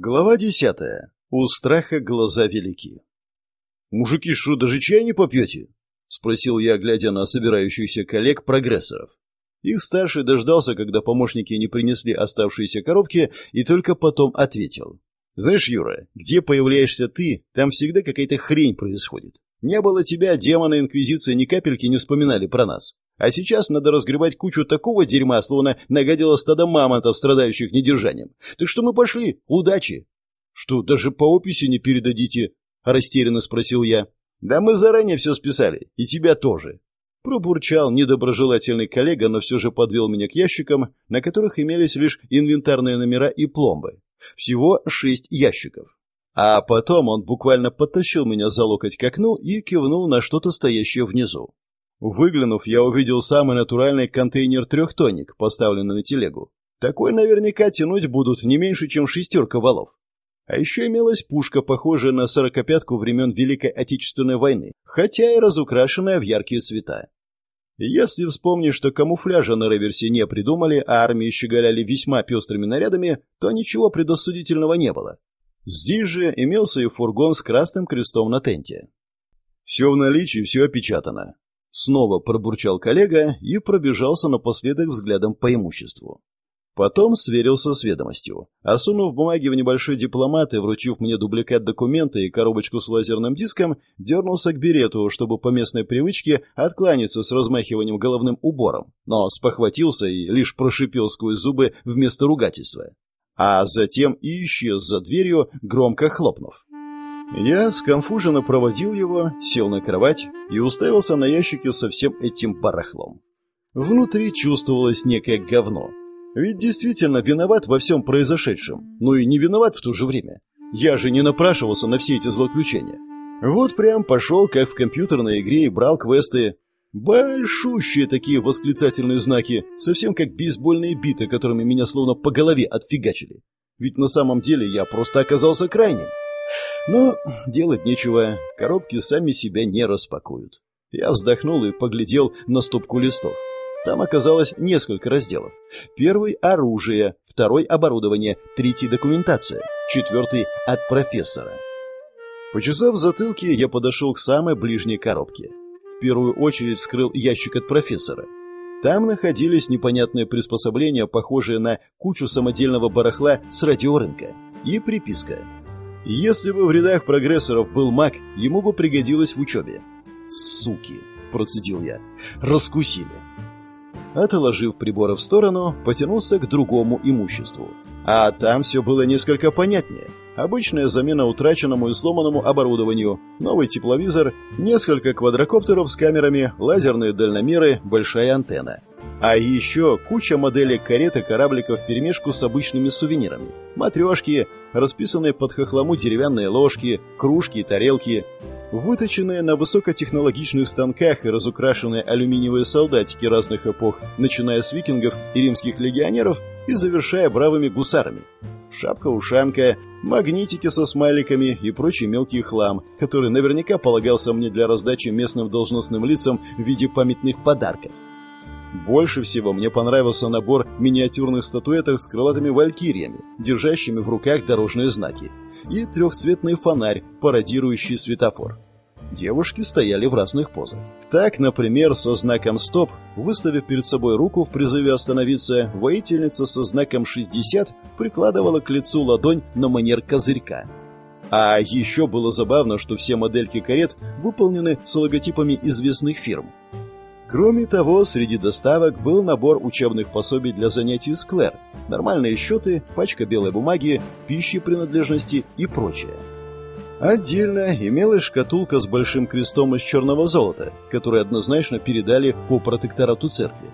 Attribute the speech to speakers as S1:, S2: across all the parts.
S1: Глава десятая. У страха глаза велики. «Мужики, что, даже чай не попьете?» — спросил я, глядя на собирающихся коллег-прогрессоров. Их старший дождался, когда помощники не принесли оставшиеся коробки, и только потом ответил. «Знаешь, Юра, где появляешься ты, там всегда какая-то хрень происходит. Не было тебя, демона Инквизиции ни капельки не вспоминали про нас. А сейчас надо разгребать кучу такого дерьма, словно нагадило стадо мамонтов, страдающих недержанием. Так что мы пошли. Удачи. Что, даже по описи не передадите? Растерянно спросил я. Да мы заранее все списали. И тебя тоже. Пробурчал недоброжелательный коллега, но все же подвел меня к ящикам, на которых имелись лишь инвентарные номера и пломбы. Всего шесть ящиков. А потом он буквально подтащил меня за локоть к окну и кивнул на что-то стоящее внизу. Выглянув, я увидел самый натуральный контейнер-трехтонник, поставленный на телегу. Такой наверняка тянуть будут не меньше, чем шестерка валов. А еще имелась пушка, похожая на сорокопятку времен Великой Отечественной войны, хотя и разукрашенная в яркие цвета. Если вспомнить, что камуфляжа на реверсе не придумали, а армии щеголяли весьма пестрыми нарядами, то ничего предосудительного не было. Здесь же имелся и фургон с красным крестом на тенте. Все в наличии, все опечатано. Снова пробурчал коллега и пробежался напоследок взглядом по имуществу. Потом сверился с ведомостью. Осунув бумаги в небольшой дипломат и вручив мне дубликат документа и коробочку с лазерным диском, дернулся к берету, чтобы по местной привычке откланяться с размахиванием головным убором, но спохватился и лишь прошипел сквозь зубы вместо ругательства. А затем и исчез за дверью, громко хлопнув. Я сконфуженно проводил его, сел на кровать и уставился на ящики со всем этим барахлом. Внутри чувствовалось некое говно. Ведь действительно виноват во всем произошедшем, но и не виноват в то же время. Я же не напрашивался на все эти злоключения. Вот прям пошел, как в компьютерной игре, и брал квесты. Большущие такие восклицательные знаки, совсем как бейсбольные биты, которыми меня словно по голове отфигачили. Ведь на самом деле я просто оказался крайним. Но делать нечего, коробки сами себя не распакуют. Я вздохнул и поглядел на стопку листов. Там оказалось несколько разделов. Первый – оружие, второй – оборудование, третий – документация, четвертый – от профессора. Почесав затылки, я подошел к самой ближней коробке. В первую очередь вскрыл ящик от профессора. Там находились непонятные приспособления, похожие на кучу самодельного барахла с радиорынка, и приписка – если бы в рядах прогрессоров был маг, ему бы пригодилось в учебе. «Суки!» – процедил я. «Раскусили!» Отложив приборы в сторону, потянулся к другому имуществу. А там все было несколько понятнее. Обычная замена утраченному и сломанному оборудованию, новый тепловизор, несколько квадрокоптеров с камерами, лазерные дальномеры, большая антенна. А еще куча моделей карет и корабликов вперемешку с обычными сувенирами. Матрешки, расписанные под хохлому деревянные ложки, кружки и тарелки, выточенные на высокотехнологичных станках и разукрашенные алюминиевые солдатики разных эпох, начиная с викингов и римских легионеров и завершая бравыми гусарами. Шапка-ушанка, магнитики со смайликами и прочий мелкий хлам, который наверняка полагался мне для раздачи местным должностным лицам в виде памятных подарков. Больше всего мне понравился набор миниатюрных статуэток с крылатыми валькириями, держащими в руках дорожные знаки, и трехцветный фонарь, пародирующий светофор. Девушки стояли в разных позах. Так, например, со знаком «Стоп», выставив перед собой руку в призыве остановиться, воительница со знаком «60» прикладывала к лицу ладонь на манер козырька. А еще было забавно, что все модельки карет выполнены с логотипами известных фирм. Кроме того, среди доставок был набор учебных пособий для занятий с Клэр, нормальные счеты, пачка белой бумаги, пищи принадлежности и прочее. Отдельно имелась шкатулка с большим крестом из черного золота, который однозначно передали по протекторату церкви.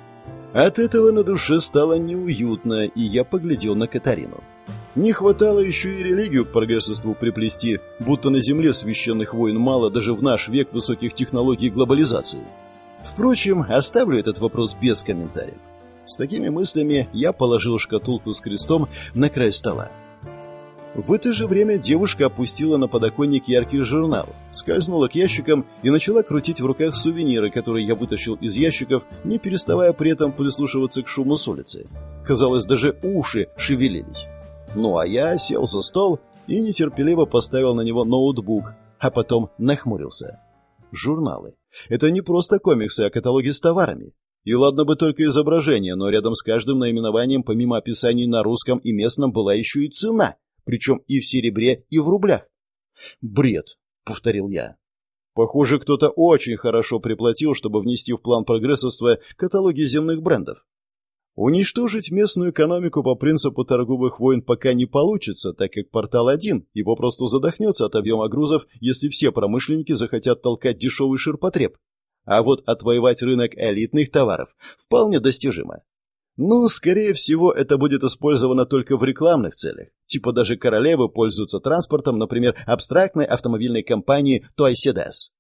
S1: От этого на душе стало неуютно, и я поглядел на Катарину. Не хватало еще и религию к прогрессорству приплести, будто на земле священных войн мало даже в наш век высоких технологий глобализации. Впрочем, оставлю этот вопрос без комментариев. С такими мыслями я положил шкатулку с крестом на край стола. В это же время девушка опустила на подоконник яркий журнал, скользнула к ящикам и начала крутить в руках сувениры, которые я вытащил из ящиков, не переставая при этом прислушиваться к шуму с улицы. Казалось, даже уши шевелились. Ну а я сел за стол и нетерпеливо поставил на него ноутбук, а потом нахмурился. Журналы. Это не просто комиксы, а каталоги с товарами. И ладно бы только изображение, но рядом с каждым наименованием, помимо описаний на русском и местном, была еще и цена, причем и в серебре, и в рублях. «Бред», — повторил я. Похоже, кто-то очень хорошо приплатил, чтобы внести в план прогрессорства каталоги земных брендов. Уничтожить местную экономику по принципу торговых войн пока не получится, так как портал один и попросту задохнется от объема грузов, если все промышленники захотят толкать дешевый ширпотреб. А вот отвоевать рынок элитных товаров вполне достижимо. Ну, скорее всего, это будет использовано только в рекламных целях. Типа даже королевы пользуются транспортом, например, абстрактной автомобильной компании Toysedes.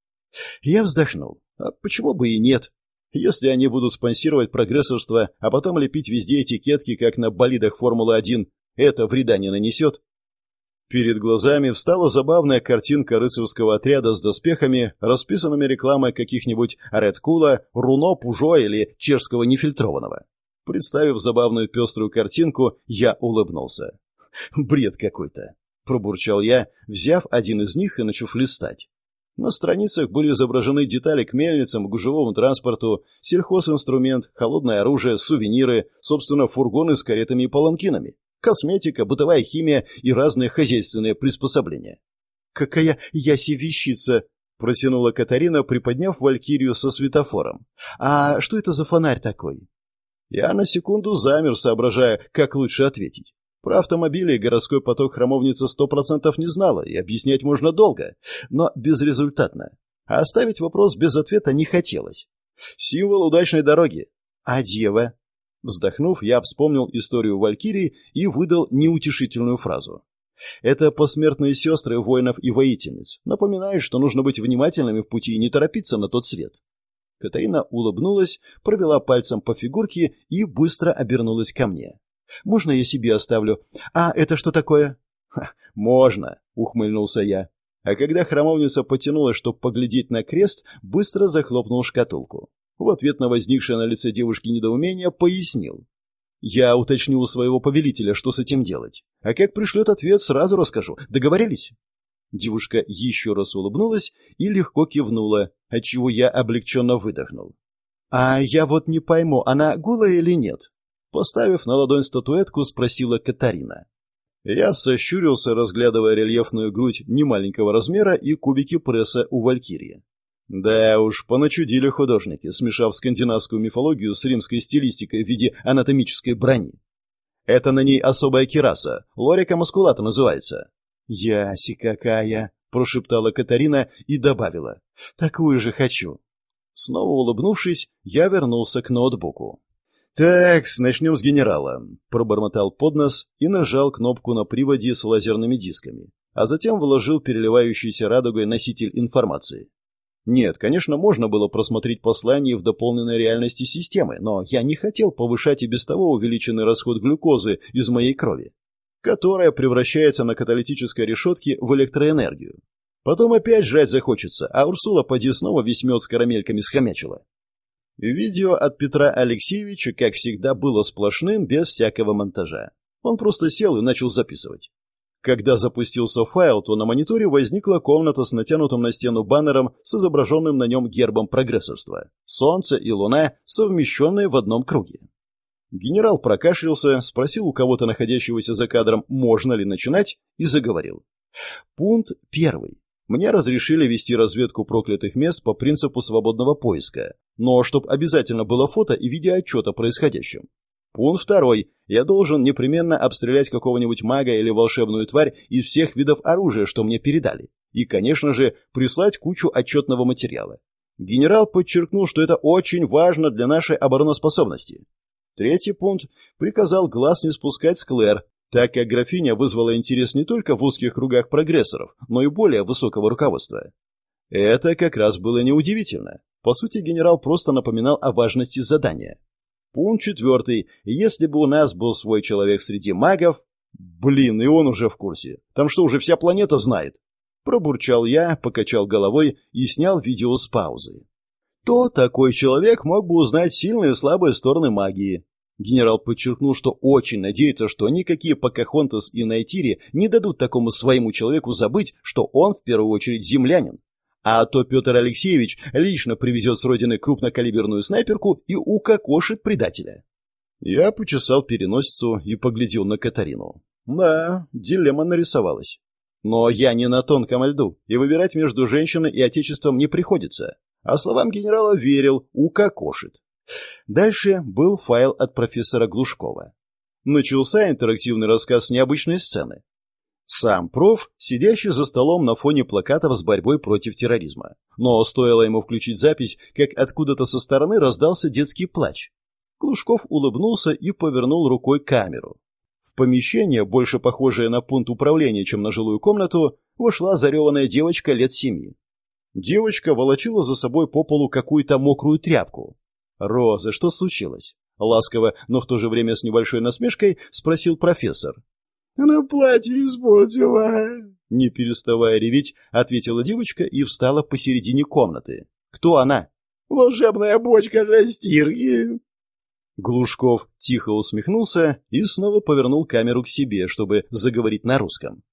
S1: Я вздохнул. А почему бы и нет? Если они будут спонсировать прогрессорство, а потом лепить везде этикетки, как на болидах Формулы-1, это вреда не нанесет. Перед глазами встала забавная картинка рыцарского отряда с доспехами, расписанными рекламой каких-нибудь Редкула, Руно, Пужо или чешского нефильтрованного. Представив забавную пеструю картинку, я улыбнулся. «Бред какой-то!» — пробурчал я, взяв один из них и начав листать. На страницах были изображены детали к мельницам, гужевому транспорту, сельхозинструмент, холодное оружие, сувениры, собственно, фургоны с каретами и паланкинами, косметика, бытовая химия и разные хозяйственные приспособления. «Какая яси вещица!» — протянула Катарина, приподняв валькирию со светофором. «А что это за фонарь такой?» Я на секунду замер, соображая, как лучше ответить. Про автомобили и городской поток храмовница сто процентов не знала, и объяснять можно долго, но безрезультатно. А оставить вопрос без ответа не хотелось. Символ удачной дороги. А дева? Вздохнув, я вспомнил историю Валькирии и выдал неутешительную фразу. Это посмертные сестры воинов и воительниц. Напоминают, что нужно быть внимательными в пути и не торопиться на тот свет. Катарина улыбнулась, провела пальцем по фигурке и быстро обернулась ко мне. Можно я себе оставлю? А это что такое? можно, ухмыльнулся я. А когда храмовница потянулась, чтобы поглядеть на крест, быстро захлопнул шкатулку. В ответ на возникшее на лице девушки недоумение пояснил. Я уточню у своего повелителя, что с этим делать. А как пришлет ответ, сразу расскажу. Договорились? Девушка еще раз улыбнулась и легко кивнула, отчего я облегченно выдохнул. «А я вот не пойму, она голая или нет?» Поставив на ладонь статуэтку, спросила Катарина. Я сощурился, разглядывая рельефную грудь немаленького размера и кубики пресса у Валькирии. Да уж, поначудили художники, смешав скандинавскую мифологию с римской стилистикой в виде анатомической брони. Это на ней особая кираса, лорика маскулата называется. «Яси какая!» — прошептала Катарина и добавила. «Такую же хочу». Снова улыбнувшись, я вернулся к ноутбуку. «Так, начнем с генерала», — пробормотал поднос и нажал кнопку на приводе с лазерными дисками, а затем вложил переливающийся радугой носитель информации. Нет, конечно, можно было просмотреть послание в дополненной реальности системы, но я не хотел повышать и без того увеличенный расход глюкозы из моей крови, которая превращается на каталитической решетке в электроэнергию. Потом опять жрать захочется, а Урсула поди снова весь мед с карамельками схомячила. Видео от Петра Алексеевича, как всегда, было сплошным, без всякого монтажа. Он просто сел и начал записывать. Когда запустился файл, то на мониторе возникла комната с натянутым на стену баннером с изображенным на нем гербом прогрессорства. Солнце и луна, совмещенные в одном круге. Генерал прокашлялся, спросил у кого-то находящегося за кадром, можно ли начинать, и заговорил. Пункт первый. Мне разрешили вести разведку проклятых мест по принципу свободного поиска, но чтоб обязательно было фото и видеоотчет о происходящем. Пункт второй. Я должен непременно обстрелять какого-нибудь мага или волшебную тварь из всех видов оружия, что мне передали. И, конечно же, прислать кучу отчетного материала. Генерал подчеркнул, что это очень важно для нашей обороноспособности. Третий пункт. Приказал глаз не спускать с Клэр, так как графиня вызвала интерес не только в узких кругах прогрессоров, но и более высокого руководства. Это как раз было неудивительно. По сути, генерал просто напоминал о важности задания. Пункт четвертый. Если бы у нас был свой человек среди магов... Блин, и он уже в курсе. Там что, уже вся планета знает? Пробурчал я, покачал головой и снял видео с паузы. То такой человек мог бы узнать сильные и слабые стороны магии. Генерал подчеркнул, что очень надеется, что никакие Покахонтас и Найтири не дадут такому своему человеку забыть, что он в первую очередь землянин. А то Петр Алексеевич лично привезет с родины крупнокалиберную снайперку и укокошит предателя. Я почесал переносицу и поглядел на Катарину. Да, дилемма нарисовалась. Но я не на тонком льду, и выбирать между женщиной и отечеством не приходится. А словам генерала верил, укокошит. Дальше был файл от профессора Глушкова. Начался интерактивный рассказ необычной сцены. Сам проф, сидящий за столом на фоне плакатов с борьбой против терроризма. Но стоило ему включить запись, как откуда-то со стороны раздался детский плач. Глушков улыбнулся и повернул рукой камеру. В помещение, больше похожее на пункт управления, чем на жилую комнату, вошла зареванная девочка лет семи. Девочка волочила за собой по полу какую-то мокрую тряпку. «Роза, что случилось?» Ласково, но в то же время с небольшой насмешкой спросил профессор.
S2: «Она платье испортила!»
S1: Не переставая реветь, ответила девочка и встала посередине комнаты. «Кто она?»
S2: «Волшебная бочка для стирки!»
S1: Глушков тихо усмехнулся и снова повернул камеру к себе, чтобы заговорить на русском.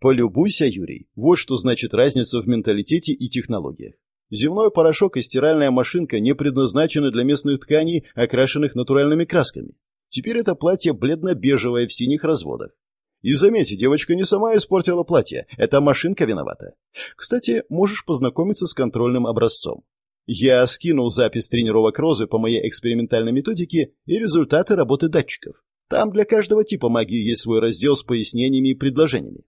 S1: Полюбуйся, Юрий, вот что значит разница в менталитете и технологиях. Земной порошок и стиральная машинка не предназначены для местных тканей, окрашенных натуральными красками. Теперь это платье бледно-бежевое в синих разводах. И заметьте, девочка не сама испортила платье, это машинка виновата. Кстати, можешь познакомиться с контрольным образцом. Я скинул запись тренировок Розы по моей экспериментальной методике и результаты работы датчиков. Там для каждого типа магии есть свой раздел с пояснениями и предложениями.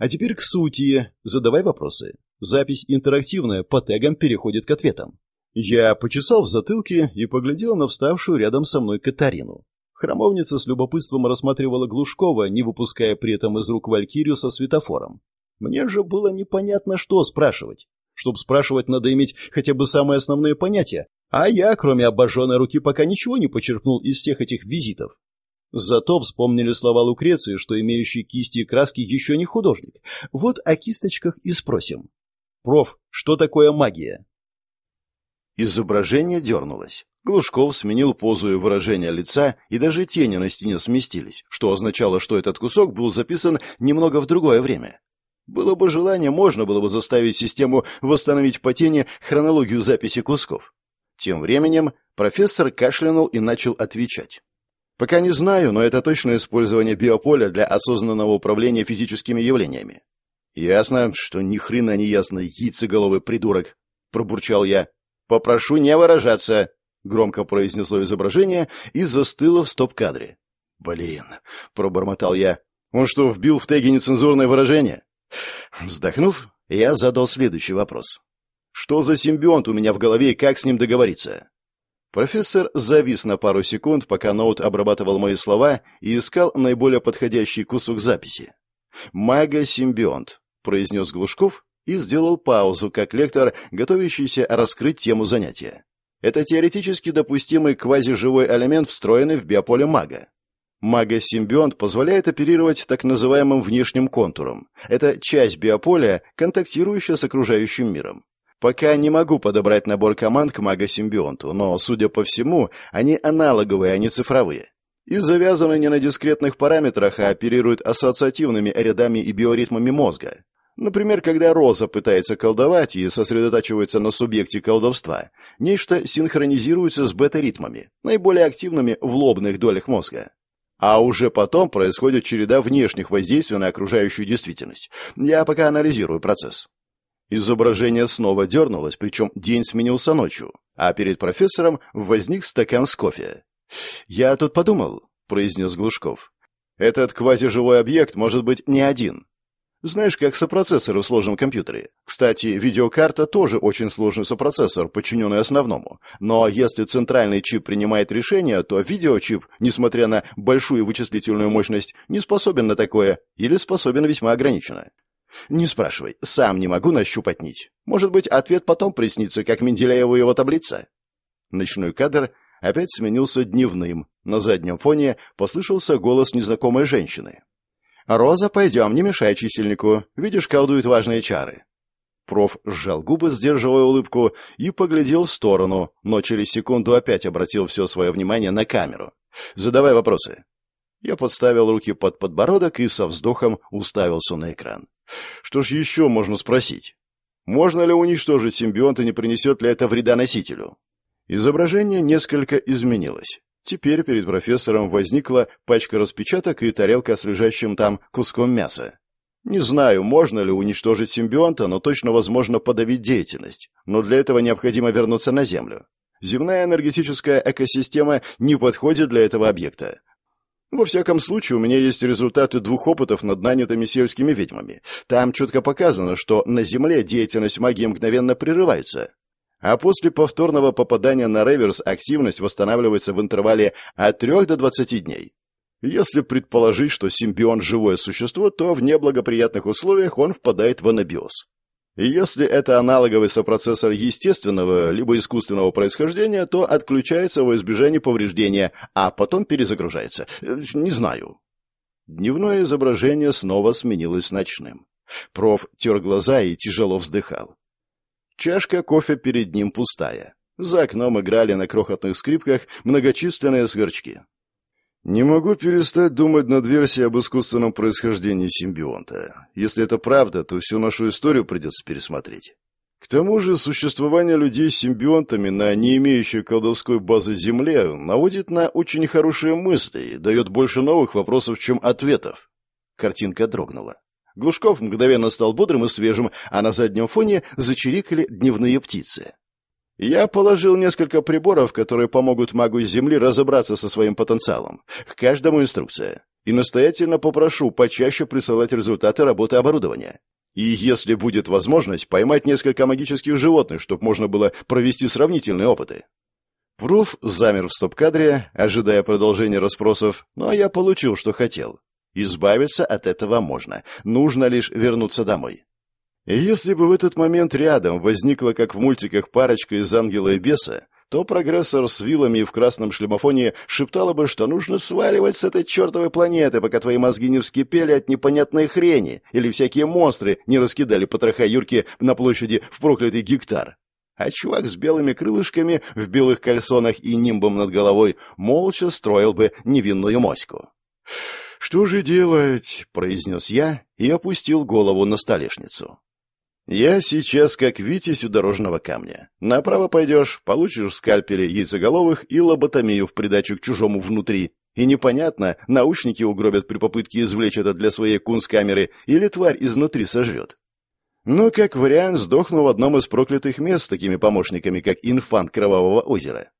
S1: А теперь к сути. Задавай вопросы. Запись интерактивная, по тегам переходит к ответам. Я почесал в затылке и поглядел на вставшую рядом со мной Катарину. Храмовница с любопытством рассматривала Глушкова, не выпуская при этом из рук Валькирию со светофором. Мне же было непонятно, что спрашивать. Чтобы спрашивать, надо иметь хотя бы самые основные понятия. А я, кроме обожженной руки, пока ничего не почерпнул из всех этих визитов. Зато вспомнили слова Лукреции, что имеющий кисти и краски еще не художник. Вот о кисточках и спросим. Проф, что такое магия? Изображение дернулось. Глушков сменил позу и выражение лица, и даже тени на стене сместились, что означало, что этот кусок был записан немного в другое время. Было бы желание, можно было бы заставить систему восстановить по тени хронологию записи кусков. Тем временем профессор кашлянул и начал отвечать. Пока не знаю, но это точно использование биополя для осознанного управления физическими явлениями. Ясно, что ни хрена не ясно, яйцеголовый придурок, пробурчал я. Попрошу не выражаться, громко произнесло изображение и застыло в стоп-кадре. Блин, пробормотал я. Он что, вбил в теги нецензурное выражение? Вздохнув, я задал следующий вопрос. Что за симбионт у меня в голове и как с ним договориться? Профессор завис на пару секунд, пока ноут обрабатывал мои слова и искал наиболее подходящий кусок записи. «Мага-симбионт», — произнес Глушков и сделал паузу, как лектор, готовящийся раскрыть тему занятия. Это теоретически допустимый квазиживой элемент, встроенный в биополе мага. Мага-симбионт позволяет оперировать так называемым внешним контуром. Это часть биополя, контактирующая с окружающим миром. Пока не могу подобрать набор команд к мага-симбионту, но, судя по всему, они аналоговые, а не цифровые. И завязаны не на дискретных параметрах, а оперируют ассоциативными рядами и биоритмами мозга. Например, когда Роза пытается колдовать и сосредотачивается на субъекте колдовства, нечто синхронизируется с бета-ритмами, наиболее активными в лобных долях мозга. А уже потом происходит череда внешних воздействий на окружающую действительность. Я пока анализирую процесс. Изображение снова дернулось, причем день сменился ночью, а перед профессором возник стакан с кофе. «Я тут подумал», — произнес Глушков. «Этот квазиживой объект может быть не один. Знаешь, как сопроцессоры в сложном компьютере. Кстати, видеокарта тоже очень сложный сопроцессор, подчиненный основному. Но если центральный чип принимает решение, то видеочип, несмотря на большую вычислительную мощность, не способен на такое или способен весьма ограниченно. Не спрашивай, сам не могу нащупать нить. Может быть, ответ потом приснится, как Менделееву его таблица. Ночной кадр опять сменился дневным. На заднем фоне послышался голос незнакомой женщины. «Роза, пойдем, не мешай чисельнику. Видишь, колдуют важные чары». Проф сжал губы, сдерживая улыбку, и поглядел в сторону, но через секунду опять обратил все свое внимание на камеру. Задавай вопросы. Я подставил руки под подбородок и со вздохом уставился на экран. Что ж еще можно спросить? Можно ли уничтожить симбионт и не принесет ли это вреда носителю? Изображение несколько изменилось. Теперь перед профессором возникла пачка распечаток и тарелка с лежащим там куском мяса. Не знаю, можно ли уничтожить симбионта, но точно возможно подавить деятельность. Но для этого необходимо вернуться на Землю. Земная энергетическая экосистема не подходит для этого объекта. Во всяком случае, у меня есть результаты двух опытов над нанятыми сельскими ведьмами. Там четко показано, что на Земле деятельность магии мгновенно прерывается. А после повторного попадания на реверс активность восстанавливается в интервале от 3 до 20 дней. Если предположить, что симбион – живое существо, то в неблагоприятных условиях он впадает в анабиоз. Если это аналоговый сопроцессор естественного либо искусственного происхождения, то отключается во избежание повреждения, а потом перезагружается. Э, не знаю. Дневное изображение снова сменилось ночным. Проф тер глаза и тяжело вздыхал. Чашка кофе перед ним пустая. За окном играли на крохотных скрипках многочисленные сверчки. Не могу перестать думать над версией об искусственном происхождении симбионта. Если это правда, то всю нашу историю придется пересмотреть. К тому же существование людей с симбионтами на не имеющей колдовской базы Земле наводит на очень хорошие мысли и дает больше новых вопросов, чем ответов. Картинка дрогнула. Глушков мгновенно стал бодрым и свежим, а на заднем фоне зачирикали дневные птицы. Я положил несколько приборов, которые помогут магу Земли разобраться со своим потенциалом. К каждому инструкция. И настоятельно попрошу почаще присылать результаты работы оборудования. И если будет возможность, поймать несколько магических животных, чтобы можно было провести сравнительные опыты. Пруф замер в стоп-кадре, ожидая продолжения расспросов, но я получил, что хотел. Избавиться от этого можно. Нужно лишь вернуться домой. Если бы в этот момент рядом возникла, как в мультиках, парочка из ангела и беса, то прогрессор с вилами в красном шлемофоне шептала бы, что нужно сваливать с этой чертовой планеты, пока твои мозги не вскипели от непонятной хрени, или всякие монстры не раскидали потроха Юрки на площади в проклятый гектар. А чувак с белыми крылышками, в белых кальсонах и нимбом над головой молча строил бы невинную моську. «Что же делать?» — произнес я и опустил голову на столешницу. Я сейчас как Витязь у дорожного камня. Направо пойдешь, получишь скальпели яйцеголовых и лоботомию в придачу к чужому внутри. И непонятно, наушники угробят при попытке извлечь это для своей кунсткамеры или тварь изнутри сожрет. Но, как вариант, сдохну в одном из проклятых мест с такими помощниками, как инфант Кровавого озера.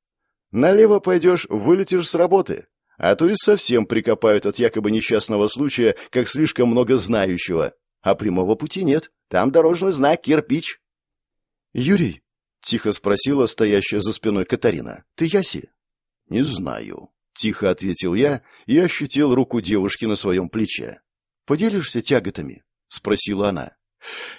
S1: Налево пойдешь, вылетишь с работы. А то и совсем прикопают от якобы несчастного случая, как слишком много знающего. А прямого пути нет. Там дорожный знак кирпич. Юрий, тихо спросила стоящая за спиной Катарина. Ты Яси? Не знаю, тихо ответил я и ощутил руку девушки на своем плече. Поделишься тяготами? спросила она.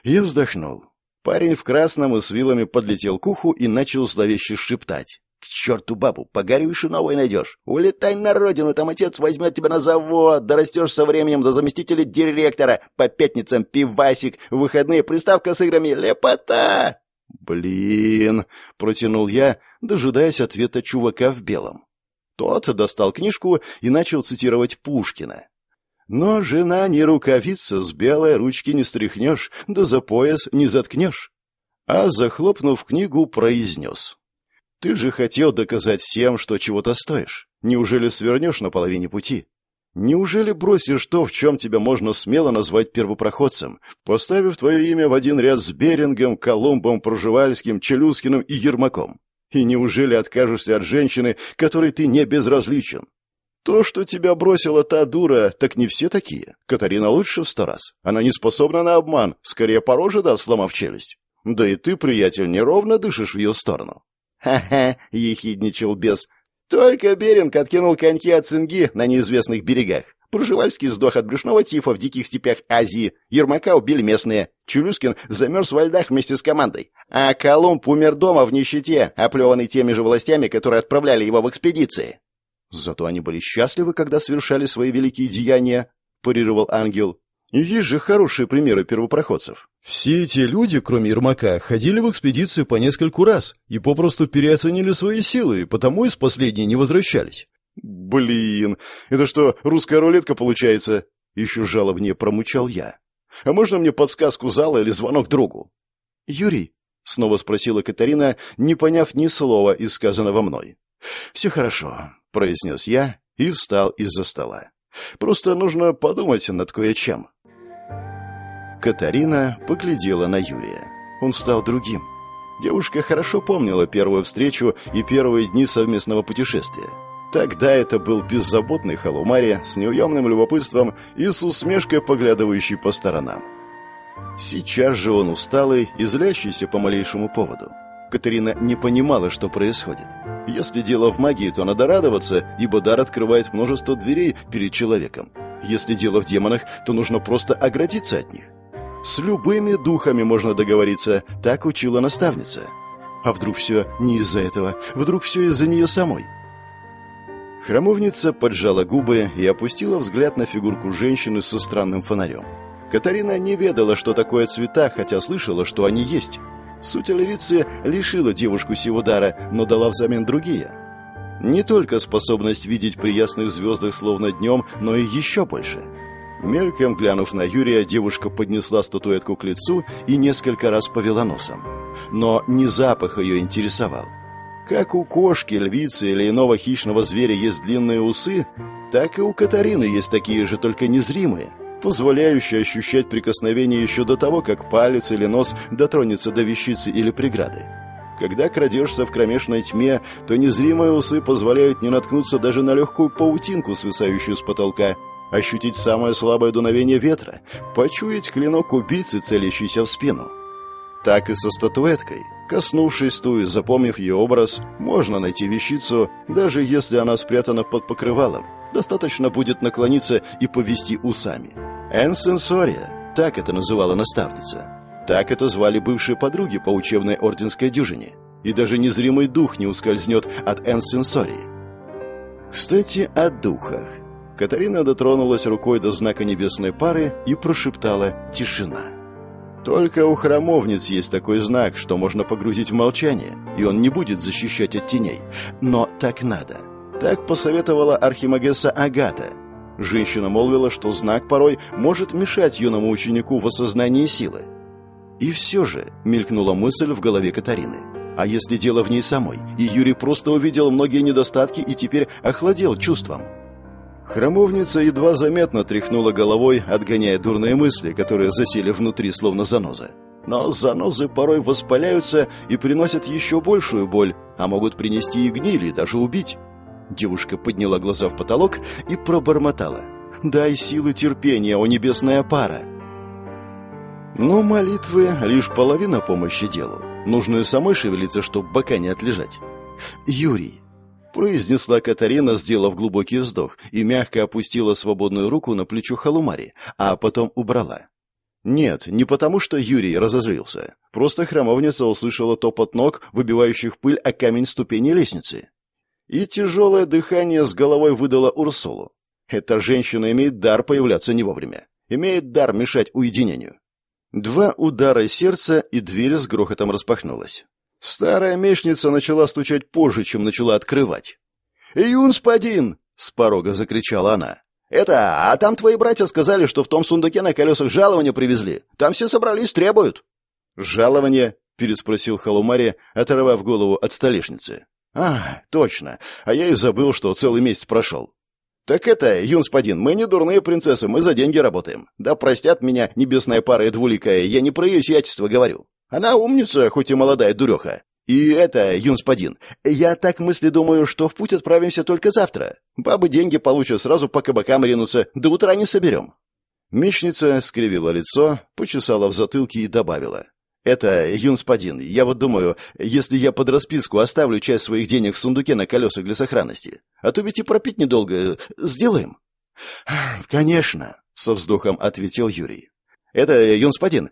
S1: Я вздохнул. Парень в красном и с вилами подлетел к уху и начал зловеще шептать. К черту бабу, погорюши новой найдешь. Улетай на родину, там отец возьмет тебя на завод, дорастешь со временем до заместителя директора, по пятницам пивасик, выходные приставка с играми, лепота!» «Блин!» — протянул я, дожидаясь ответа чувака в белом. Тот достал книжку и начал цитировать Пушкина. «Но жена не рукавица, с белой ручки не стряхнешь, да за пояс не заткнешь». А, захлопнув книгу, произнес. Ты же хотел доказать всем, что чего-то стоишь. Неужели свернешь на половине пути? Неужели бросишь то, в чем тебя можно смело назвать первопроходцем, поставив твое имя в один ряд с Берингом, Колумбом, Проживальским, Челюскиным и Ермаком? И неужели откажешься от женщины, которой ты не безразличен? То, что тебя бросила та дура, так не все такие. Катарина лучше в сто раз. Она не способна на обман, скорее по роже даст, сломав челюсть. Да и ты, приятель, неровно дышишь в ее сторону. «Ха-ха!» — ехидничал бес. «Только Беринг откинул коньки от цинги на неизвестных берегах. Пржевальский сдох от брюшного тифа в диких степях Азии. Ермака убили местные. Чулюскин замерз во льдах вместе с командой. А Колумб умер дома в нищете, оплеванный теми же властями, которые отправляли его в экспедиции». «Зато они были счастливы, когда совершали свои великие деяния», — парировал ангел. Есть же хорошие примеры первопроходцев. Все эти люди, кроме Ермака, ходили в экспедицию по нескольку раз и попросту переоценили свои силы, потому из последней не возвращались. Блин, это что, русская рулетка получается? Еще жалобнее промучал я. А можно мне подсказку зала или звонок другу? Юрий, снова спросила Катарина, не поняв ни слова из сказанного мной. Все хорошо, произнес я и встал из-за стола. Просто нужно подумать над кое-чем. Катарина поглядела на Юрия. Он стал другим. Девушка хорошо помнила первую встречу и первые дни совместного путешествия. Тогда это был беззаботный халумари с неуемным любопытством и с усмешкой, поглядывающий по сторонам. Сейчас же он усталый и злящийся по малейшему поводу. Катерина не понимала, что происходит. Если дело в магии, то надо радоваться, ибо дар открывает множество дверей перед человеком. Если дело в демонах, то нужно просто оградиться от них. С любыми духами можно договориться, так учила наставница. А вдруг все не из-за этого? Вдруг все из-за нее самой? Храмовница поджала губы и опустила взгляд на фигурку женщины со странным фонарем. Катарина не ведала, что такое цвета, хотя слышала, что они есть. Суть левицы лишила девушку сего дара, но дала взамен другие. Не только способность видеть при ясных звездах словно днем, но и еще больше – Мельком глянув на Юрия, девушка поднесла статуэтку к лицу и несколько раз повела носом. Но не запах ее интересовал. Как у кошки, львицы или иного хищного зверя есть длинные усы, так и у Катарины есть такие же, только незримые, позволяющие ощущать прикосновение еще до того, как палец или нос дотронется до вещицы или преграды. Когда крадешься в кромешной тьме, то незримые усы позволяют не наткнуться даже на легкую паутинку, свисающую с потолка, ощутить самое слабое дуновение ветра, почуять клинок убийцы, целящийся в спину. Так и со статуэткой. Коснувшись ту запомнив ее образ, можно найти вещицу, даже если она спрятана под покрывалом. Достаточно будет наклониться и повести усами. Энсенсория, так это называла наставница. Так это звали бывшие подруги по учебной орденской дюжине. И даже незримый дух не ускользнет от энсенсории. Кстати, о духах. Катарина дотронулась рукой до знака небесной пары и прошептала «Тишина». Только у храмовниц есть такой знак, что можно погрузить в молчание, и он не будет защищать от теней. Но так надо. Так посоветовала архимагесса Агата. Женщина молвила, что знак порой может мешать юному ученику в осознании силы. И все же мелькнула мысль в голове Катарины. А если дело в ней самой, и Юрий просто увидел многие недостатки и теперь охладел чувством? Храмовница едва заметно тряхнула головой, отгоняя дурные мысли, которые засели внутри, словно заноза. Но занозы порой воспаляются и приносят еще большую боль, а могут принести и гнили, даже убить. Девушка подняла глаза в потолок и пробормотала. «Дай силы терпения, о небесная пара!» Но молитвы — лишь половина помощи делу. Нужно и самой шевелиться, чтобы бока не отлежать. «Юрий, произнесла Катарина, сделав глубокий вздох, и мягко опустила свободную руку на плечо Халумари, а потом убрала. Нет, не потому что Юрий разозлился. Просто храмовница услышала топот ног, выбивающих пыль о камень ступени лестницы. И тяжелое дыхание с головой выдало Урсулу. Эта женщина имеет дар появляться не вовремя. Имеет дар мешать уединению. Два удара сердца, и дверь с грохотом распахнулась. Старая мечница начала стучать позже, чем начала открывать. «Юнспадин!» — с порога закричала она. «Это, а там твои братья сказали, что в том сундуке на колесах жалования привезли. Там все собрались, требуют». «Жалование?» — переспросил Халумари, оторвав голову от столешницы. «А, точно. А я и забыл, что целый месяц прошел». «Так это, юнспадин, мы не дурные принцессы, мы за деньги работаем. Да простят меня небесная пара и двуликая, я не про ее сиятельство говорю. Она умница, хоть и молодая дуреха. И это, юнспадин, я так мысли думаю, что в путь отправимся только завтра. Бабы деньги получат, сразу по кабакам ринутся, до утра не соберем». Мечница скривила лицо, почесала в затылке и добавила. «Это, юнспадин, я вот думаю, если я под расписку оставлю часть своих денег в сундуке на колесах для сохранности, а то ведь и пропить недолго, сделаем?» «Конечно», — со вздохом ответил Юрий. «Это, юнспадин,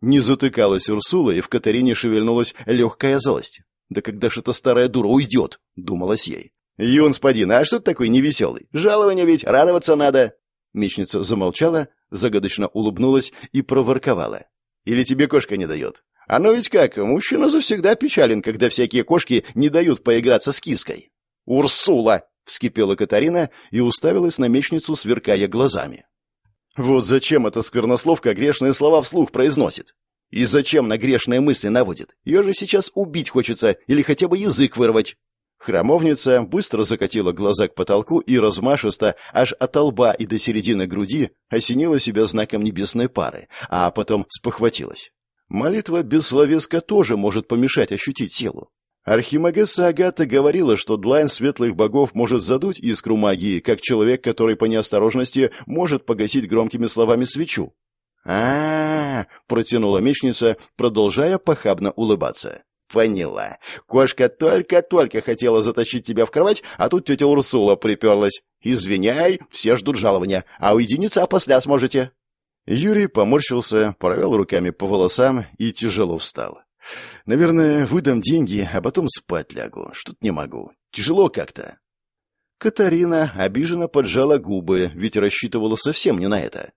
S1: не затыкалась Урсула, и в Катарине шевельнулась легкая злость. «Да когда же эта старая дура уйдет?» — думалось ей. «Юнспадин, а что ты такой невеселый? Жалование ведь, радоваться надо!» Мечница замолчала, загадочно улыбнулась и проворковала. «Или тебе кошка не дает? А ну ведь как, мужчина завсегда печален, когда всякие кошки не дают поиграться с киской». «Урсула!» — вскипела Катарина и уставилась на мечницу, сверкая глазами. Вот зачем эта сквернословка грешные слова вслух произносит? И зачем на грешные мысли наводит? Ее же сейчас убить хочется или хотя бы язык вырвать. Храмовница быстро закатила глаза к потолку и размашисто, аж от лба и до середины груди, осенила себя знаком небесной пары, а потом спохватилась. Молитва без словеска тоже может помешать ощутить силу. Архимагесса Агата говорила, что длань светлых богов может задуть искру магии, как человек, который по неосторожности может погасить громкими словами свечу. а, -а, -а протянула мечница, продолжая похабно улыбаться. «Поняла. Кошка только-только хотела затащить тебя в кровать, а тут тетя Урсула приперлась. Извиняй, все ждут жалования, а уединиться опосля сможете». Юрий поморщился, провел руками по волосам и тяжело встал. Наверное, выдам деньги, а потом спать лягу. Что-то не могу. Тяжело как-то. Катарина обиженно поджала губы, ведь рассчитывала совсем не на это.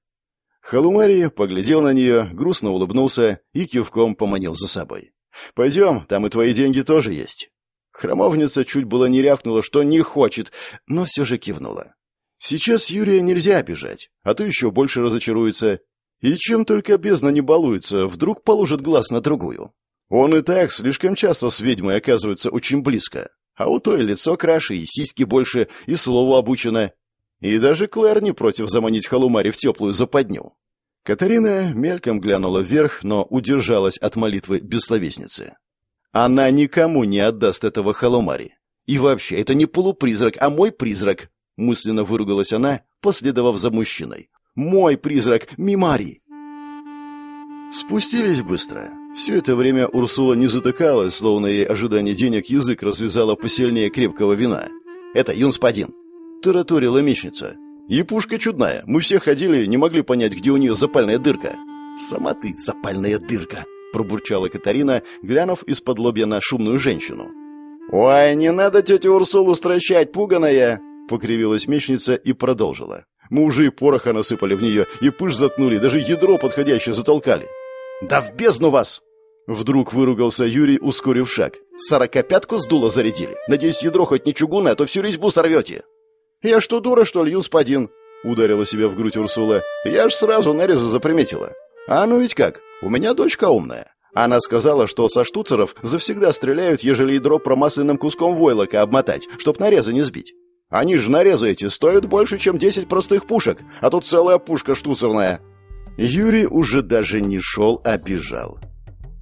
S1: Халумари поглядел на нее, грустно улыбнулся и кивком поманил за собой. «Пойдем, там и твои деньги тоже есть». Хромовница чуть было не рявкнула, что не хочет, но все же кивнула. Сейчас Юрия нельзя обижать, а то еще больше разочаруется. И чем только бездна не балуется, вдруг положит глаз на другую. Он и так слишком часто с ведьмой оказывается очень близко. А у той лицо краше, и сиськи больше, и слово обучено. И даже Клэр не против заманить Халумари в теплую западню. Катарина мельком глянула вверх, но удержалась от молитвы бессловесницы. Она никому не отдаст этого Халумари. И вообще, это не полупризрак, а мой призрак, мысленно выругалась она, последовав за мужчиной. Мой призрак, Мимари. Спустились быстро. Все это время Урсула не затыкалась, словно ей ожидание денег язык развязала посильнее крепкого вина. «Это юнспадин», — тараторила мечница. «И пушка чудная. Мы все ходили, не могли понять, где у нее запальная дырка». «Сама ты запальная дырка», — пробурчала Катарина, глянув из-под лобья на шумную женщину. «Ой, не надо тетю Урсулу стращать, пуганая!» — покривилась мечница и продолжила. «Мы уже и пороха насыпали в нее, и пыш заткнули, даже ядро подходящее затолкали. «Да в бездну вас!» Вдруг выругался Юрий, ускорив шаг. «Сорокопятку с дула зарядили. Надеюсь, ядро хоть не чугунное, а то всю резьбу сорвете». «Я что, дура, что ли, юспадин?» Ударила себя в грудь Урсула. «Я ж сразу нарезы заприметила. А ну ведь как, у меня дочка умная. Она сказала, что со штуцеров завсегда стреляют, ежели ядро промасленным куском войлока обмотать, чтоб нарезы не сбить. Они же нарезы эти стоят больше, чем десять простых пушек, а тут целая пушка штуцерная. Юрий уже даже не шел, а бежал.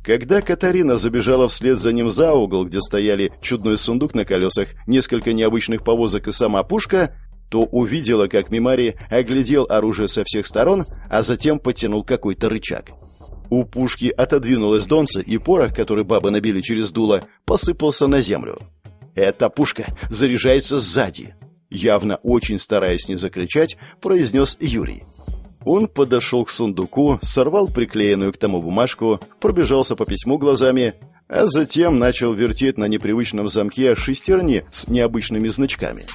S1: Когда Катарина забежала вслед за ним за угол, где стояли чудной сундук на колесах, несколько необычных повозок и сама пушка, то увидела, как Мимари оглядел оружие со всех сторон, а затем потянул какой-то рычаг. У пушки отодвинулась донца, и порох, который бабы набили через дуло, посыпался на землю. «Эта пушка заряжается сзади!» Явно очень стараясь не закричать, произнес Юрий. Он подошел к сундуку, сорвал приклеенную к тому бумажку, пробежался по письму глазами, а затем начал вертеть на непривычном замке шестерни с необычными значками.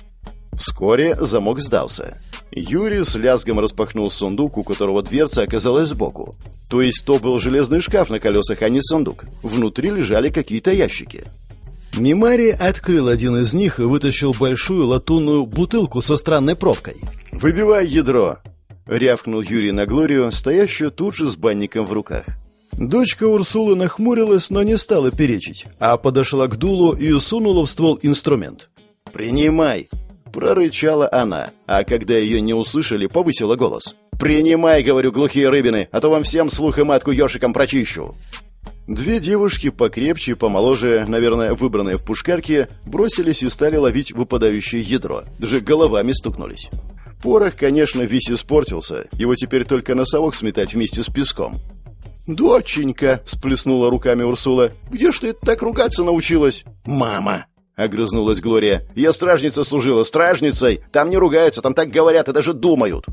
S1: Вскоре замок сдался. Юрий с лязгом распахнул сундук, у которого дверца оказалась сбоку. То есть то был железный шкаф на колесах, а не сундук. Внутри лежали какие-то ящики. Мимари открыл один из них и вытащил большую латунную бутылку со странной пробкой. «Выбивай ядро!» — рявкнул Юрий на Глорию, стоящую тут же с банником в руках. Дочка Урсулы нахмурилась, но не стала перечить, а подошла к дулу и сунула в ствол инструмент. «Принимай!» — прорычала она, а когда ее не услышали, повысила голос. «Принимай, — говорю, глухие рыбины, а то вам всем слух и матку ёршиком прочищу!» Две девушки покрепче и помоложе, наверное, выбранные в пушкарке, бросились и стали ловить выпадающее ядро. Даже головами стукнулись. Порох, конечно, весь испортился. Его теперь только носовок сметать вместе с песком. «Доченька!» — всплеснула руками Урсула. «Где ж ты так ругаться научилась?» «Мама!» — огрызнулась Глория. «Я стражница служила, стражницей! Там не ругаются, там так говорят и даже думают!»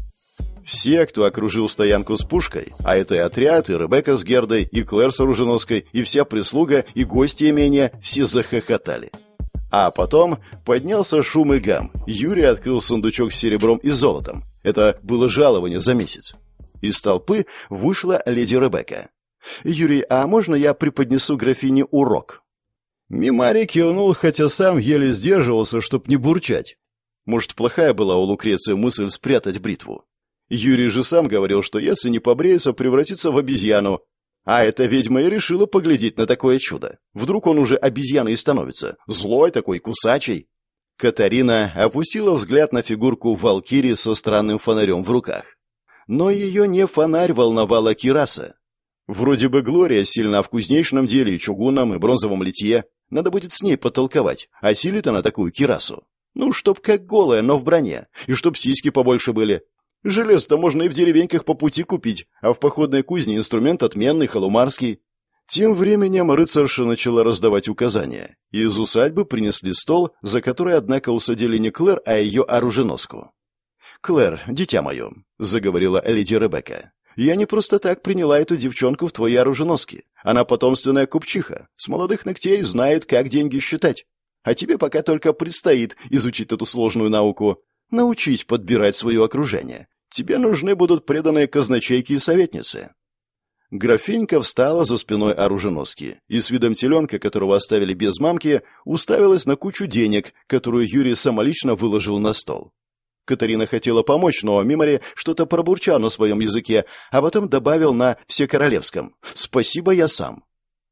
S1: Все, кто окружил стоянку с пушкой, а это и отряд, и Ребекка с Гердой, и Клэр с оруженосской, и вся прислуга, и гости имения, все захохотали. А потом поднялся шум и гам. Юрий открыл сундучок с серебром и золотом. Это было жалование за месяц. Из толпы вышла леди Ребекка. «Юрий, а можно я преподнесу графине урок?» Мимари кивнул, хотя сам еле сдерживался, чтоб не бурчать. Может, плохая была у Лукреции мысль спрятать бритву? Юрий же сам говорил, что если не побреется, превратится в обезьяну. А эта ведьма и решила поглядеть на такое чудо. Вдруг он уже обезьяной становится. Злой такой, кусачий. Катарина опустила взгляд на фигурку Валкири со странным фонарем в руках. Но ее не фонарь волновала Кираса. Вроде бы Глория сильна в кузнечном деле, и чугунном, и бронзовом литье. Надо будет с ней потолковать, а она такую Кирасу. Ну, чтоб как голая, но в броне, и чтоб сиськи побольше были. Железо-то можно и в деревеньках по пути купить, а в походной кузне инструмент отменный, халумарский. Тем временем рыцарша начала раздавать указания, из усадьбы принесли стол, за который, однако, усадили не Клэр, а ее оруженоску. «Клэр, дитя мое», — заговорила леди Ребекка, — «я не просто так приняла эту девчонку в твои оруженоски. Она потомственная купчиха, с молодых ногтей знает, как деньги считать. А тебе пока только предстоит изучить эту сложную науку. Научись подбирать свое окружение. Тебе нужны будут преданные казначейки и советницы. Графинька встала за спиной оруженоски и с видом теленка, которого оставили без мамки, уставилась на кучу денег, которую Юрий самолично выложил на стол. Катарина хотела помочь, но Мимори что-то пробурчал на своем языке, а потом добавил на всекоролевском «Спасибо, я сам».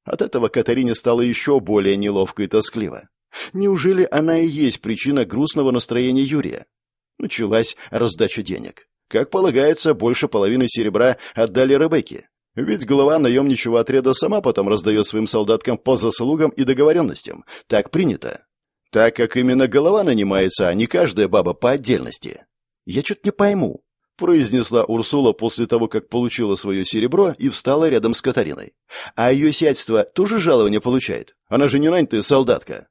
S1: От этого Катарине стало еще более неловко и тоскливо. Неужели она и есть причина грустного настроения Юрия? Началась раздача денег. Как полагается, больше половины серебра отдали Ребекке. Ведь глава наемничего отряда сама потом раздает своим солдаткам по заслугам и договоренностям. Так принято. Так как именно голова нанимается, а не каждая баба по отдельности. Я что-то не пойму, произнесла Урсула после того, как получила свое серебро и встала рядом с Катариной. А ее сядьство тоже жалование получает? Она же не нанятая солдатка.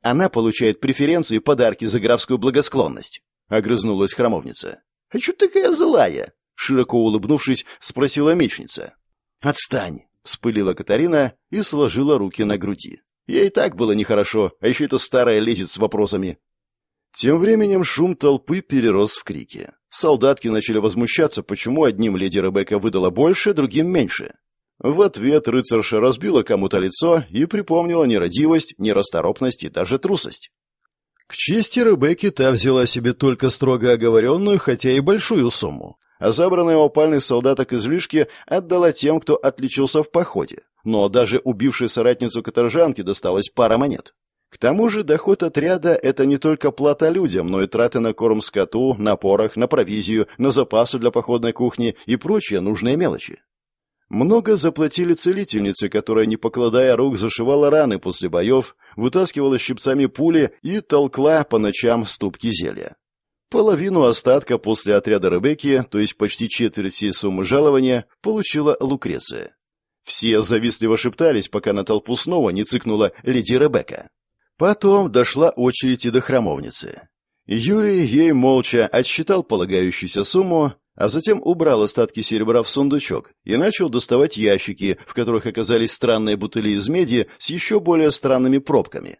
S1: Она получает преференции и подарки за графскую благосклонность, огрызнулась храмовница. А что такая злая? Широко улыбнувшись, спросила мечница. «Отстань!» — вспылила Катарина и сложила руки на груди. Ей и так было нехорошо, а еще эта старая лезет с вопросами. Тем временем шум толпы перерос в крики. Солдатки начали возмущаться, почему одним леди Ребекка выдала больше, другим меньше. В ответ рыцарша разбила кому-то лицо и припомнила нерадивость, нерасторопность и даже трусость. К чести Ребекки та взяла себе только строго оговоренную, хотя и большую сумму а забранные у опальных солдаток излишки отдала тем, кто отличился в походе. Но даже убившей соратницу каторжанки досталась пара монет. К тому же доход отряда – это не только плата людям, но и траты на корм скоту, на порох, на провизию, на запасы для походной кухни и прочие нужные мелочи. Много заплатили целительнице, которая, не покладая рук, зашивала раны после боев, вытаскивала щипцами пули и толкла по ночам ступки зелья. Половину остатка после отряда Ребекки, то есть почти четверть всей суммы жалования, получила Лукреция. Все завистливо шептались, пока на толпу снова не цыкнула леди Ребекка. Потом дошла очередь и до храмовницы. Юрий ей молча отсчитал полагающуюся сумму, а затем убрал остатки серебра в сундучок и начал доставать ящики, в которых оказались странные бутыли из меди с еще более странными пробками.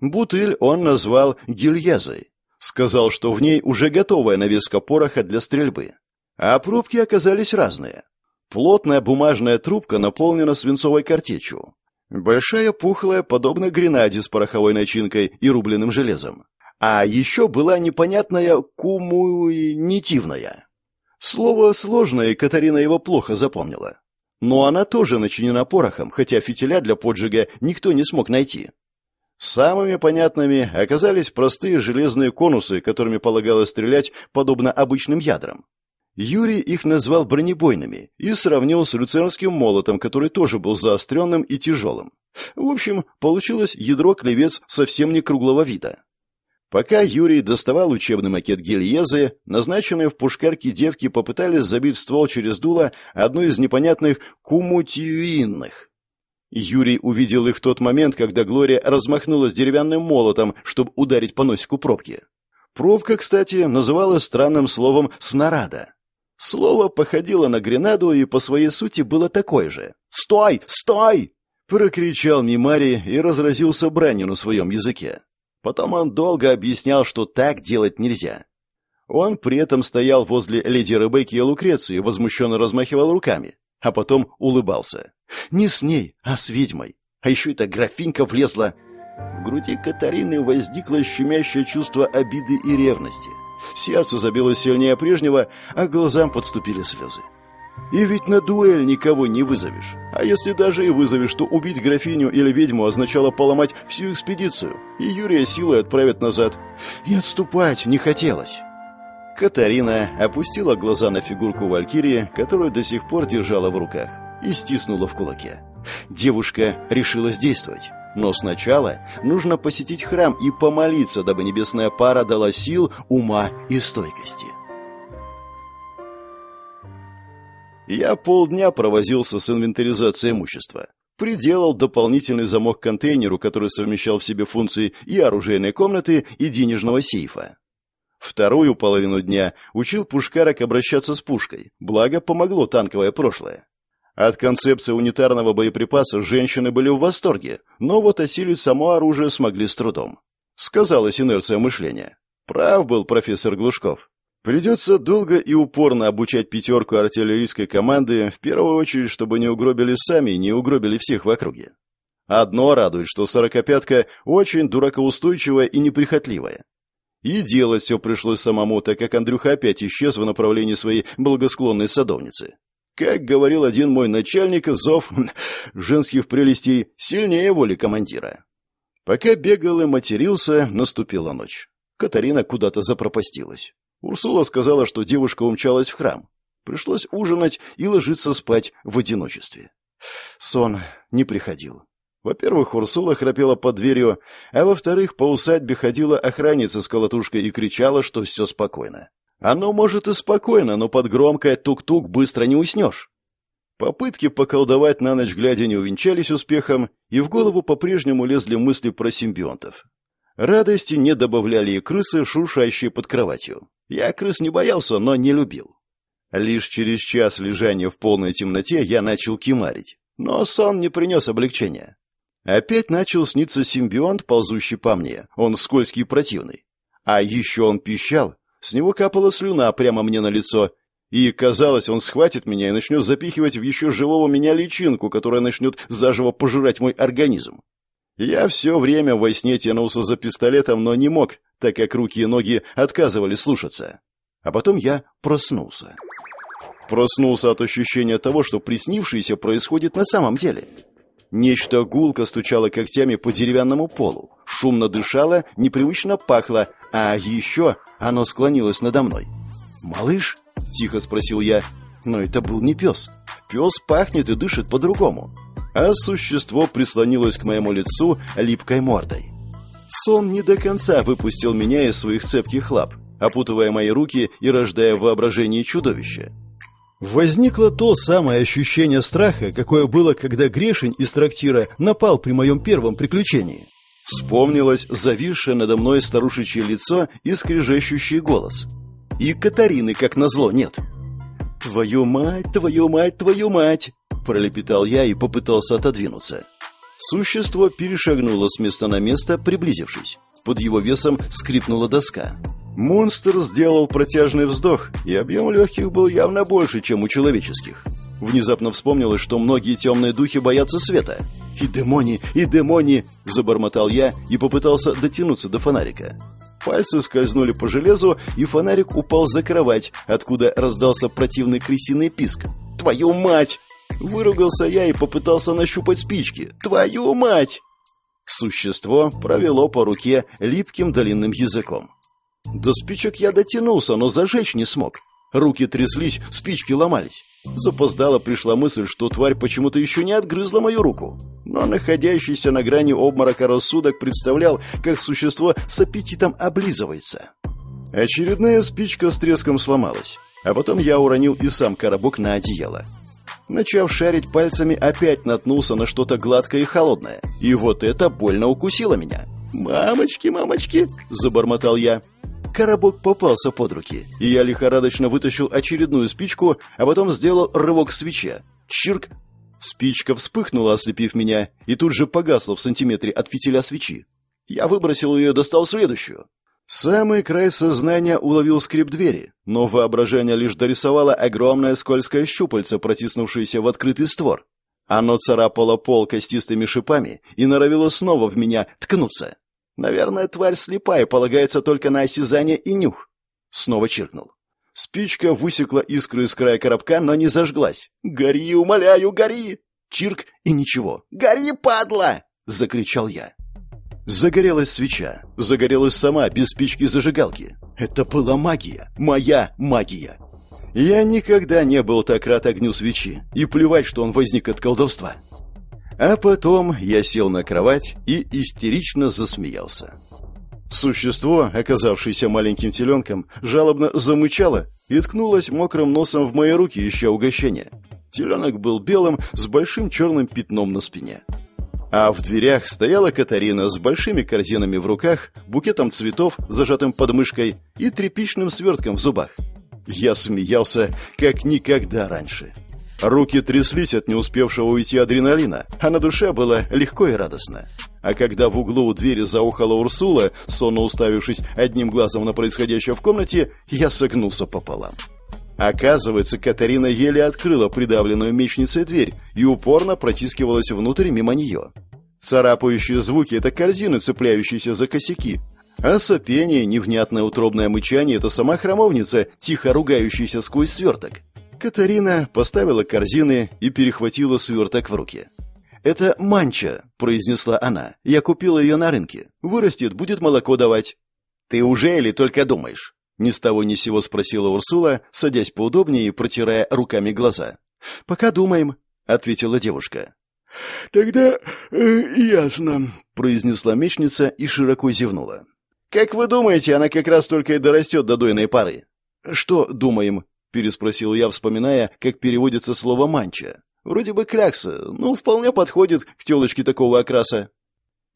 S1: Бутыль он назвал гильязой, Сказал, что в ней уже готовая навеска пороха для стрельбы. А пробки оказались разные. Плотная бумажная трубка наполнена свинцовой картечью. Большая пухлая, подобно гренаде с пороховой начинкой и рубленным железом. А еще была непонятная кумунитивная. Слово сложное, и Катарина его плохо запомнила. Но она тоже начинена порохом, хотя фитиля для поджига никто не смог найти. Самыми понятными оказались простые железные конусы, которыми полагалось стрелять подобно обычным ядрам. Юрий их назвал бронебойными и сравнил с люцернским молотом, который тоже был заостренным и тяжелым. В общем, получилось ядро-клевец совсем не круглого вида. Пока Юрий доставал учебный макет гильезы, назначенные в пушкарке девки попытались забить в ствол через дуло одну из непонятных кумутивинных. Юрий увидел их в тот момент, когда Глория размахнулась деревянным молотом, чтобы ударить по носику пробки. Пробка, кстати, называлась странным словом «снарада». Слово походило на гренаду и по своей сути было такое же. «Стой! Стой!» — прокричал Мимари и разразился бранью на своем языке. Потом он долго объяснял, что так делать нельзя. Он при этом стоял возле леди Ребекки и Лукреции возмущенно размахивал руками а потом улыбался. Не с ней, а с ведьмой. А еще эта графинька влезла. В груди Катарины возникло щемящее чувство обиды и ревности. Сердце забилось сильнее прежнего, а глазам подступили слезы. И ведь на дуэль никого не вызовешь. А если даже и вызовешь, то убить графиню или ведьму означало поломать всю экспедицию, и Юрия силой отправят назад. И отступать не хотелось. Катарина опустила глаза на фигурку Валькирии, которую до сих пор держала в руках, и стиснула в кулаке. Девушка решилась действовать. Но сначала нужно посетить храм и помолиться, дабы небесная пара дала сил, ума и стойкости. Я полдня провозился с инвентаризацией имущества. Приделал дополнительный замок контейнеру, который совмещал в себе функции и оружейной комнаты, и денежного сейфа. Вторую половину дня учил пушкарок обращаться с пушкой, благо помогло танковое прошлое. От концепции унитарного боеприпаса женщины были в восторге, но вот осилить само оружие смогли с трудом. Сказалась инерция мышления. Прав был профессор Глушков. Придется долго и упорно обучать пятерку артиллерийской команды, в первую очередь, чтобы не угробили сами и не угробили всех в округе. Одно радует, что сорокопятка очень дуракоустойчивая и неприхотливая. И делать все пришлось самому, так как Андрюха опять исчез в направлении своей благосклонной садовницы. Как говорил один мой начальник, зов женских прелестей сильнее воли командира. Пока бегал и матерился, наступила ночь. Катарина куда-то запропастилась. Урсула сказала, что девушка умчалась в храм. Пришлось ужинать и ложиться спать в одиночестве. Сон не приходил. Во-первых, Урсула храпела под дверью, а во-вторых, по усадьбе ходила охранница с колотушкой и кричала, что все спокойно. Оно может и спокойно, но под громкое тук-тук быстро не уснешь. Попытки поколдовать на ночь глядя не увенчались успехом, и в голову по-прежнему лезли мысли про симбионтов. Радости не добавляли и крысы, шуршащие под кроватью. Я крыс не боялся, но не любил. Лишь через час лежания в полной темноте я начал кимарить. Но сон не принес облегчения. Опять начал сниться симбионт, ползущий по мне. Он скользкий и противный. А еще он пищал. С него капала слюна прямо мне на лицо. И, казалось, он схватит меня и начнет запихивать в еще живого меня личинку, которая начнет заживо пожирать мой организм. Я все время во сне тянулся за пистолетом, но не мог, так как руки и ноги отказывали слушаться. А потом я проснулся. Проснулся от ощущения того, что приснившееся происходит на самом деле. Нечто гулко стучало когтями по деревянному полу, шумно дышало, непривычно пахло, а еще оно склонилось надо мной. «Малыш?» – тихо спросил я. Но это был не пес. Пес пахнет и дышит по-другому а существо прислонилось к моему лицу липкой мордой. Сон не до конца выпустил меня из своих цепких лап, опутывая мои руки и рождая в воображении чудовище. Возникло то самое ощущение страха, какое было, когда Грешень из трактира напал при моем первом приключении. Вспомнилось зависшее надо мной старушечье лицо и скрежещущий голос. И Катарины, как назло, нет. «Твою мать, твою мать, твою мать!» Пролепетал я и попытался отодвинуться. Существо перешагнуло с места на место, приблизившись. Под его весом скрипнула доска. Монстр сделал протяжный вздох, и объем легких был явно больше, чем у человеческих. Внезапно вспомнилось, что многие темные духи боятся света. «И демони, и демони!» – забормотал я и попытался дотянуться до фонарика. Пальцы скользнули по железу, и фонарик упал за кровать, откуда раздался противный крысиный писк. «Твою мать!» Выругался я и попытался нащупать спички. Твою мать! Существо провело по руке липким длинным языком. До спичек я дотянулся, но зажечь не смог. Руки тряслись, спички ломались. Запоздала пришла мысль, что тварь почему-то еще не отгрызла мою руку. Но находящийся на грани обморока рассудок представлял, как существо с аппетитом облизывается. Очередная спичка с треском сломалась. А потом я уронил и сам коробок на одеяло. Начав шарить пальцами, опять наткнулся на что-то гладкое и холодное. И вот это больно укусило меня. «Мамочки, мамочки!» – забормотал я. Коробок попался под руки, и я лихорадочно вытащил очередную спичку, а потом сделал рывок к свече. Чирк! Спичка вспыхнула, ослепив меня, и тут же погасла в сантиметре от фитиля свечи. Я выбросил ее и достал следующую. Самый край сознания уловил скрип двери, но воображение лишь дорисовало огромное скользкое щупальце, протиснувшееся в открытый створ. Оно царапало пол костистыми шипами и норовило снова в меня ткнуться. Наверное, тварь слепая, полагается только на осязание и нюх. Снова чиркнул. Спичка высекла искры из края коробка, но не зажглась. «Гори, умоляю, гори!» Чирк и ничего. «Гори, падла!» — закричал я. Загорелась свеча. Загорелась сама, без спички зажигалки. Это была магия. Моя магия. Я никогда не был так рад огню свечи. И плевать, что он возник от колдовства. А потом я сел на кровать и истерично засмеялся. Существо, оказавшееся маленьким теленком, жалобно замычало и ткнулось мокрым носом в мои руки, ища угощения. Теленок был белым, с большим черным пятном на спине. А в дверях стояла Катарина с большими корзинами в руках, букетом цветов, зажатым под мышкой, и тряпичным свертком в зубах. Я смеялся, как никогда раньше. Руки тряслись от не успевшего уйти адреналина, а на душе было легко и радостно. А когда в углу у двери заухала Урсула, сонно уставившись одним глазом на происходящее в комнате, я согнулся пополам. Оказывается, Катарина еле открыла придавленную мечницей дверь и упорно протискивалась внутрь мимо нее. Царапающие звуки — это корзины, цепляющиеся за косяки. А сопение, невнятное утробное мычание — это сама храмовница, тихо ругающаяся сквозь сверток. Катарина поставила корзины и перехватила сверток в руки. «Это манча», — произнесла она. «Я купила ее на рынке. Вырастет, будет молоко давать». «Ты уже или только думаешь?» Ни с того ни сего спросила Урсула, садясь поудобнее и протирая руками глаза. «Пока думаем», — ответила девушка.
S2: «Тогда э, ясно», —
S1: произнесла мечница и широко зевнула. «Как вы думаете, она как раз только и дорастет до дойной пары?» «Что думаем?» — переспросил я, вспоминая, как переводится слово «манча». «Вроде бы клякса, ну, вполне подходит к телочке такого окраса».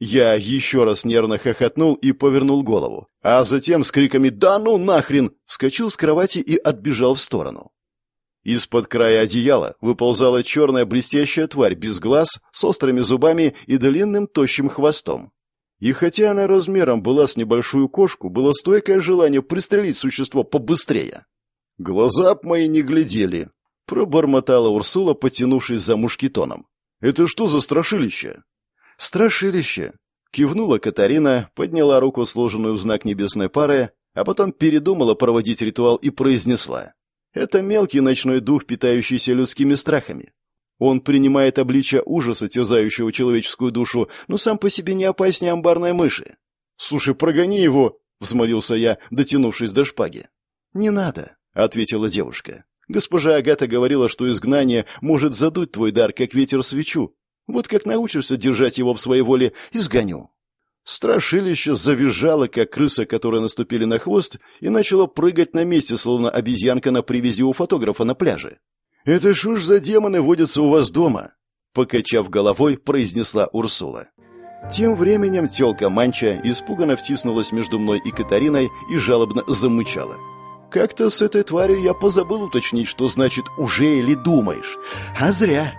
S1: Я еще раз нервно хохотнул и повернул голову, а затем с криками «Да ну нахрен!» вскочил с кровати и отбежал в сторону. Из-под края одеяла выползала черная блестящая тварь без глаз, с острыми зубами и длинным тощим хвостом. И хотя она размером была с небольшую кошку, было стойкое желание пристрелить существо побыстрее. Глаза б мои не глядели, пробормотала Урсула, потянувшись за мушкетоном. «Это что за страшилище?» «Страшилище!» — кивнула Катарина, подняла руку, сложенную в знак небесной пары, а потом передумала проводить ритуал и произнесла. «Это мелкий ночной дух, питающийся людскими страхами. Он принимает обличие ужаса, терзающего человеческую душу, но сам по себе не опаснее амбарной мыши. «Слушай, прогони его!» — взмолился я, дотянувшись до шпаги. «Не надо», — ответила девушка. «Госпожа Агата говорила, что изгнание может задуть твой дар, как ветер свечу, вот как научишься держать его в своей воле, изгоню». Страшилище завизжало, как крыса, которая наступили на хвост, и начало прыгать на месте, словно обезьянка на привязи у фотографа на пляже. «Это ж уж за демоны водятся у вас дома», — покачав головой, произнесла Урсула. Тем временем тёлка Манча испуганно втиснулась между мной и Катариной и жалобно замычала. Как-то с этой тварью я позабыл уточнить, что значит «уже или думаешь». А зря.